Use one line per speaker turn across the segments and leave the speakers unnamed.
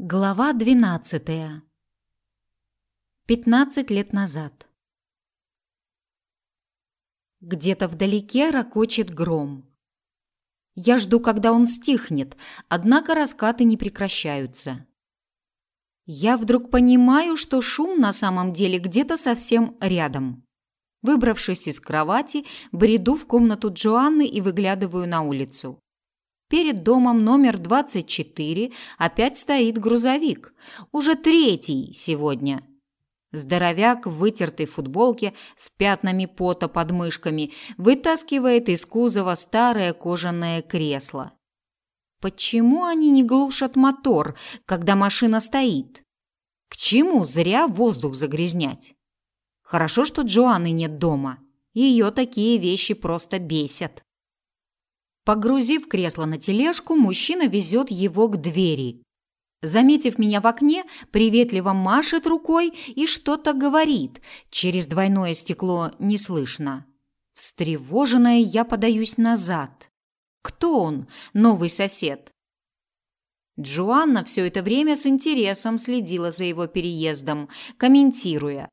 Глава двенадцатая. Пятнадцать лет назад. Где-то вдалеке ракочет гром. Я жду, когда он стихнет, однако раскаты не прекращаются. Я вдруг понимаю, что шум на самом деле где-то совсем рядом. Выбравшись из кровати, бреду в комнату Джоанны и выглядываю на улицу. Перед домом номер 24 опять стоит грузовик. Уже третий сегодня. Здоровяк в вытертой футболке с пятнами пота под мышками вытаскивает из кузова старое кожаное кресло. Почему они не глушат мотор, когда машина стоит? К чему зря воздух загрязнять? Хорошо, что Джоанны нет дома. Ее такие вещи просто бесят. Погрузив кресло на тележку, мужчина везет его к двери. Заметив меня в окне, приветливо машет рукой и что-то говорит. Через двойное стекло не слышно. Встревоженная, я подаюсь назад. Кто он, новый сосед? Джоанна все это время с интересом следила за его переездом, комментируя: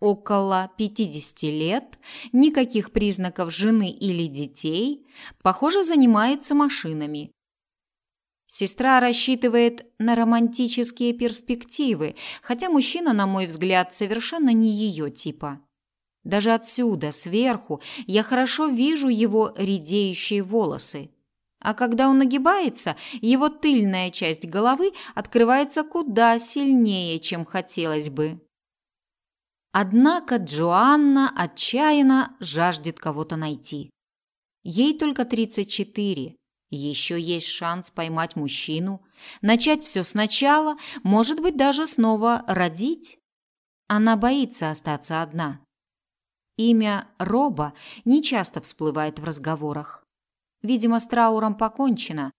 около 50 лет, никаких признаков жены или детей, похоже, занимается машинами. Сестра рассчитывает на романтические перспективы, хотя мужчина, на мой взгляд, совершенно не ее типа. Даже отсюда, сверху, я хорошо вижу его редеющие волосы. А когда он нагибается, его тыльная часть головы открывается куда сильнее, чем хотелось бы. Однако Джоанна отчаянно жаждет кого-то найти. Ей только 34. Еще есть шанс поймать мужчину, начать все сначала, может быть, даже снова родить. Она боится остаться одна. Имя Роба нечасто всплывает в разговорах. Видимо, с трауром покончено.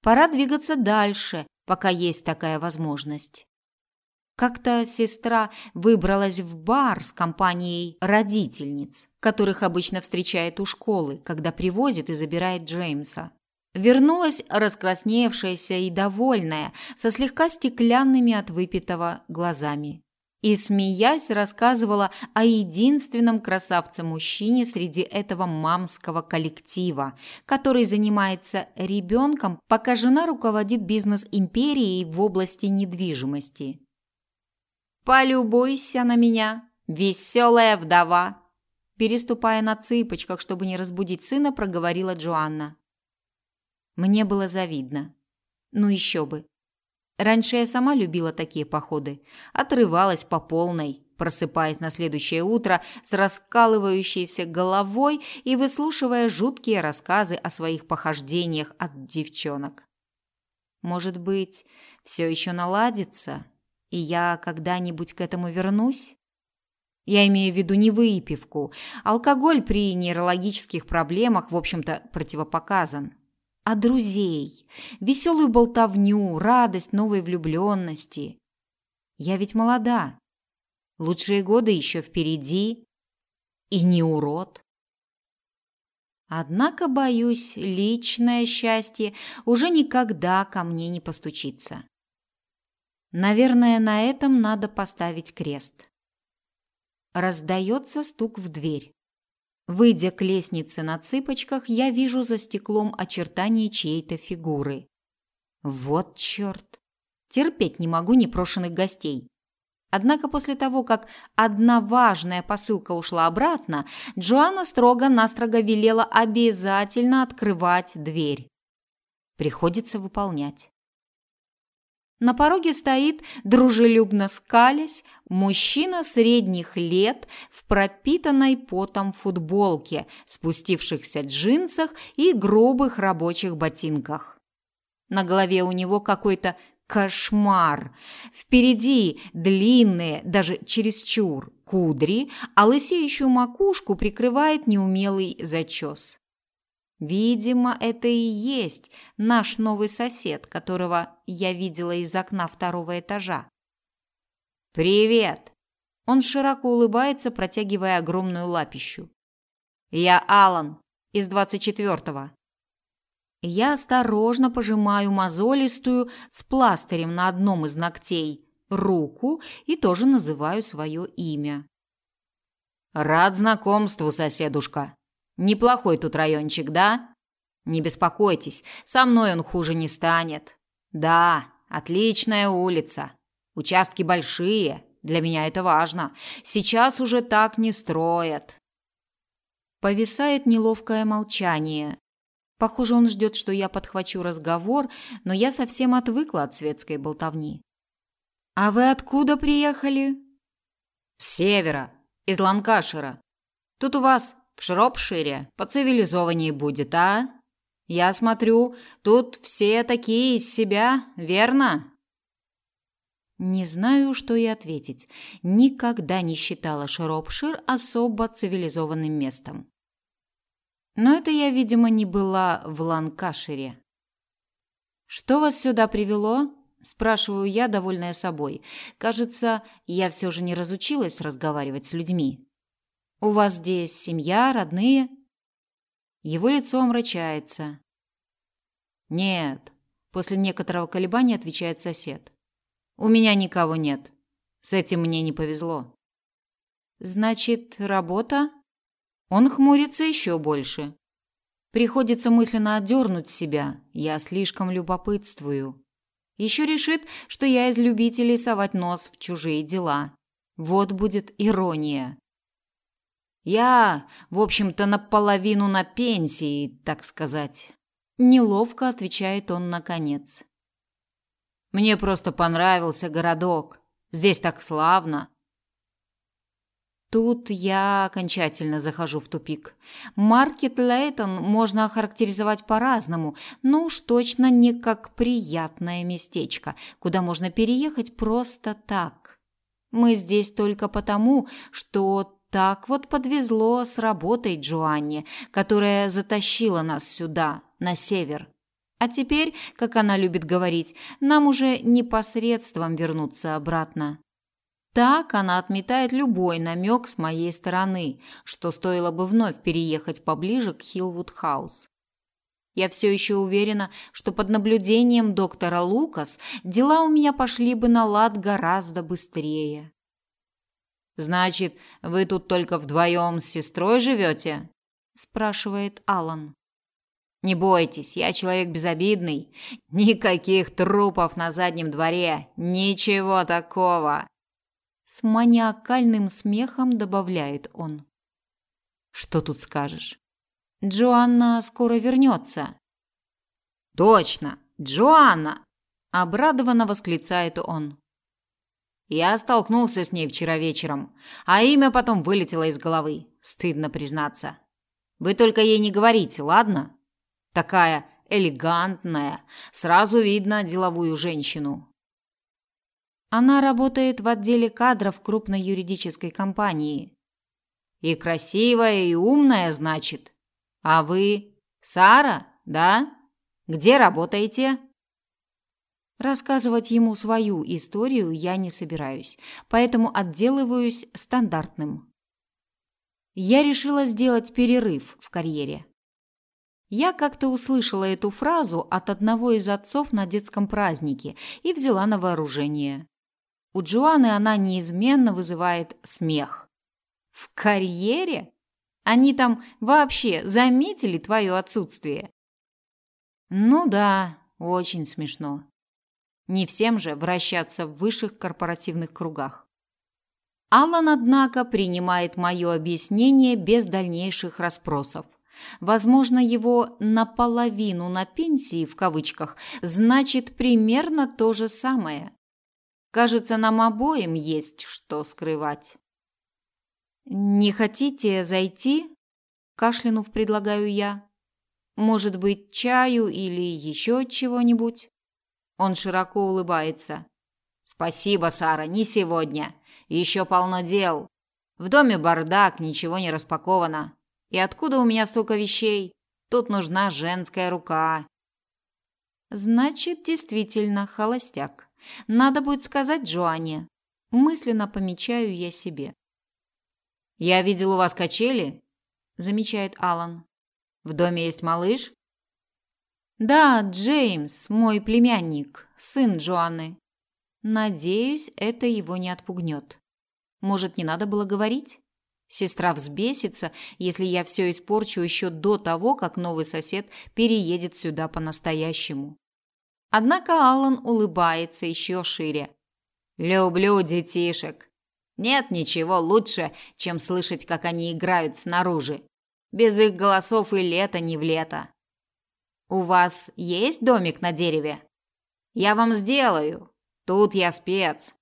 Пора двигаться дальше, пока есть такая возможность. Как-то сестра выбралась в бар с компанией родительниц, которых обычно встречает у школы, когда привозит и забирает Джеймса. Вернулась раскрасневшаяся и довольная, со слегка стеклянными от выпитого глазами. И, смеясь, рассказывала о единственном красавце-мужчине среди этого мамского коллектива, который занимается ребенком, пока жена руководит бизнес-империей в области недвижимости. Полюбуйся на меня, веселая вдова, переступая на цыпочках, чтобы не разбудить сына, проговорила Джоанна. Мне было завидно. Ну еще бы. Раньше я сама любила такие походы, отрывалась по полной, просыпаясь на следующее утро с раскалывающейся головой и выслушивая жуткие рассказы о своих похождениях от девчонок. Может быть, все еще наладится, и я когда-нибудь к этому вернусь? Я имею в виду не выпивку. Алкоголь при нейрологических проблемах, в общем-то, противопоказан. А друзей, веселую болтовню, радость новой влюбленности. Я ведь молода. Лучшие годы еще впереди. И не урод. Однако, боюсь, личное счастье уже никогда ко мне не постучится. Наверное, на этом надо поставить крест. Раздается стук в дверь. Выйдя к лестнице на цыпочках, я вижу за стеклом очертания чьей-то фигуры. Вот чёрт! Терпеть не могу непрошенных гостей. Однако после того, как одна важная посылка ушла обратно, Джоанна строго-настрого велела обязательно открывать дверь. Приходится выполнять. На пороге стоит, дружелюбно скалясь, мужчина средних лет в пропитанной потом футболке, спустившихся джинсах и грубых рабочих ботинках. На голове у него какой-то кошмар. Впереди длинные, даже чересчур, кудри, а лысеющую макушку прикрывает неумелый зачес. Видимо, это и есть наш новый сосед, которого я видела из окна второго этажа. Привет. Он широко улыбается, протягивая огромную лапищу. Я Алан из двадцать четвертого. Я осторожно пожимаю мозолистую с пластырем на одном из ногтей руку и тоже называю свое имя.
Рад знакомству, соседушка. Неплохой тут райончик, да? Не беспокойтесь, со мной он хуже не станет. Да, отличная улица. Участки большие, для меня это важно. Сейчас уже так не строят.
Повисает неловкое молчание. Похоже, он ждет, что я подхвачу разговор, но я совсем отвыкла от светской болтовни. А вы откуда приехали?
С севера, из Ланкашира. Тут у вас в Шропшире поцивилизованнее будет, а? Я смотрю, тут все такие из себя, верно?
Не знаю, что и ответить. Никогда не считала Шропшир особо цивилизованным местом. Но это я, видимо, не была в Ланкашире. Что вас сюда привело? спрашиваю я, довольная собой. Кажется, я все же не разучилась разговаривать с людьми. У вас здесь семья, родные? Его лицо омрачается. Нет, после некоторого колебания отвечает сосед. У меня никого нет. С этим мне не повезло. Значит, работа? Он хмурится еще больше. Приходится мысленно отдернуть себя. Я слишком любопытствую. Еще решит, что я из любителей совать нос в чужие дела. Вот будет ирония. Я, в общем-то, наполовину на пенсии, так сказать. Неловко отвечает он наконец. Мне просто понравился городок. Здесь так славно. Тут я окончательно захожу в тупик. Маркет Лейтон можно охарактеризовать по-разному, но уж точно не как приятное местечко, куда можно переехать просто так. Мы здесь только потому, что так вот подвезло с работой Джоанне, которая затащила нас сюда, на север. А теперь, как она любит говорить, нам уже не по средствам вернуться обратно. Так она отметает любой намек с моей стороны, что стоило бы вновь переехать поближе к Хилвуд-хаус. Я все еще уверена, что под наблюдением доктора Лукас дела у меня пошли бы на лад гораздо быстрее.
Значит, вы тут только вдвоем с сестрой живете? спрашивает Алан. Не бойтесь, я человек безобидный. Никаких трупов на заднем дворе, ничего такого.
С маниакальным смехом добавляет он.
Что тут скажешь?
Джоанна скоро вернется.
Точно, Джоанна, обрадованно восклицает он. Я столкнулся с ней вчера вечером, а имя потом вылетело из головы. Стыдно признаться. Вы только ей не говорите, ладно? Такая элегантная, сразу видно деловую женщину.
Она работает в отделе кадров крупной юридической компании.
И красивая, и умная, значит. А вы Сара, да? Где работаете?
Рассказывать ему свою историю я не собираюсь, поэтому отделываюсь стандартным. Я решила сделать перерыв в карьере. Я как-то услышала эту фразу от одного из отцов на детском празднике и взяла на вооружение. У Джоанны она неизменно вызывает смех. В карьере? Они там вообще заметили твое отсутствие? Ну да, очень смешно. Не всем же вращаться в высших корпоративных кругах. Аллан, однако, принимает мое объяснение без дальнейших расспросов. Возможно, его наполовину на пенсии в кавычках значит примерно то же самое. Кажется, нам обоим есть что скрывать. Не хотите зайти? кашлянув предлагаю я. Может быть, чаю или еще чего-нибудь? Он широко улыбается. Спасибо, Сара, не сегодня. Еще полно дел. В доме бардак, ничего не распаковано. И откуда у меня столько вещей? Тут нужна женская рука. Значит, действительно холостяк. Надо будет сказать Джоанне. Мысленно помечаю я себе.
Я видел у вас качели, замечает Алан. В доме есть малыш?
Да, Джеймс, мой племянник, сын Джоанны. Надеюсь, это его не отпугнет. Может, не надо было говорить? Сестра взбесится, если я все испорчу еще до того, как новый сосед переедет сюда по-настоящему. Однако Аллан улыбается еще шире.
Люблю детишек. Нет ничего лучше, чем слышать, как они играют снаружи. Без их голосов и лето не в лето. У вас есть домик на дереве? Я вам сделаю. Тут я спец.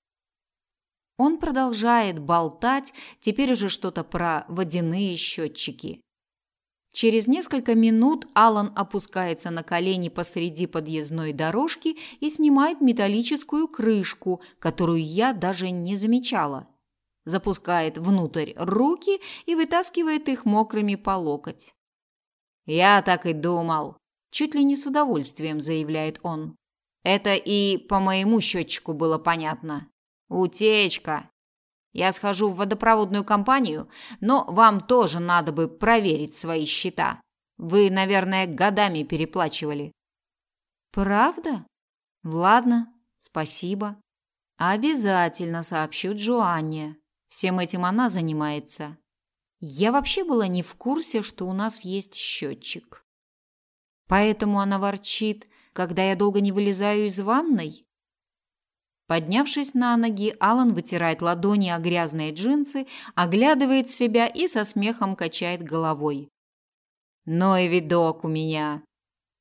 Он продолжает болтать, теперь уже что-то про водяные счетчики. Через несколько минут Алан опускается на колени посреди подъездной дорожки и снимает металлическую крышку, которую я даже не замечала. Запускает внутрь руки и вытаскивает их мокрыми по локоть.
«Я так и думал», – чуть ли не с удовольствием заявляет он. «Это и по моему счетчику было понятно. Утечка. Я схожу в водопроводную компанию, но вам тоже надо бы проверить свои счета. Вы, наверное, годами переплачивали.
Правда? Ладно, спасибо. Обязательно сообщу Джоанне. Всем этим она занимается. Я вообще была не в курсе, что у нас есть счетчик. Поэтому она ворчит, когда я долго не вылезаю из ванной. Поднявшись на ноги, Алан вытирает ладони о грязные джинсы, оглядывает себя и со смехом качает головой.
«Ну и видок у меня.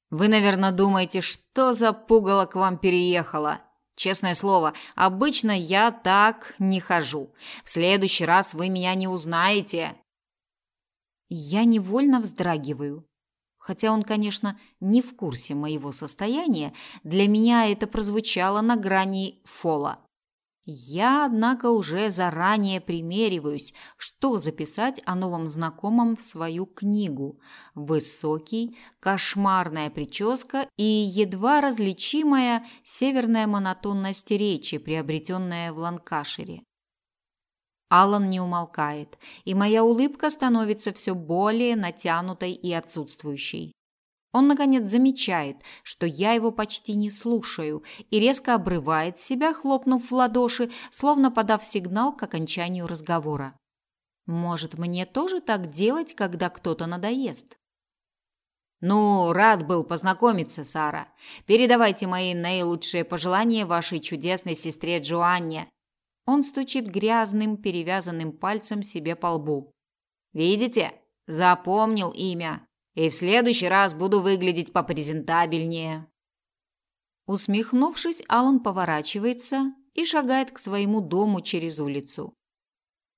Вы, наверное, думаете, что за пугало к вам переехала? Честное слово, обычно я так не хожу. В следующий раз вы меня не узнаете».
Я невольно вздрагиваю. Хотя он, конечно, не в курсе моего состояния, для меня это прозвучало на грани фола. Я, однако, уже заранее примериваюсь, что записать о новом знакомом в свою книгу. Высокий, кошмарная прическа и едва различимая северная монотонность речи, приобретенная в Ланкашире. Алан не умолкает, и моя улыбка становится все более натянутой и отсутствующей. Он наконец замечает, что я его почти не слушаю, и резко обрывает себя, хлопнув в ладоши, словно подав сигнал к окончанию разговора. Может, мне тоже так делать, когда кто-то надоест?
Ну, рад был познакомиться, Сара. Передавайте мои наилучшие пожелания вашей чудесной сестре Джоанне.
Он стучит грязным, перевязанным пальцем себе по лбу.
Видите? Запомнил имя. И в следующий раз буду выглядеть попрезентабельнее.
Усмехнувшись, Алан поворачивается и шагает к своему дому через улицу.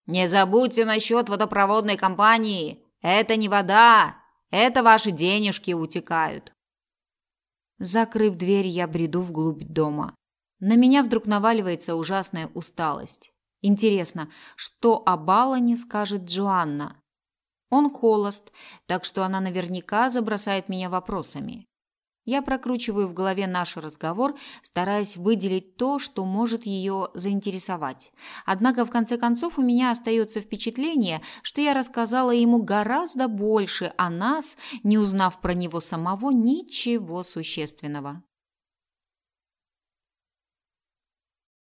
Не забудьте насчет водопроводной компании. Это не вода, это ваши денежки утекают.
Закрыв дверь, я бреду вглубь дома. На меня вдруг наваливается ужасная усталость. Интересно, что о Балане скажет Джоанна? Он холост, так что она наверняка забросает меня вопросами. Я прокручиваю в голове наш разговор, стараясь выделить то, что может ее заинтересовать. Однако в конце концов у меня остается впечатление, что я рассказала ему гораздо больше о нас, не узнав про него самого ничего существенного.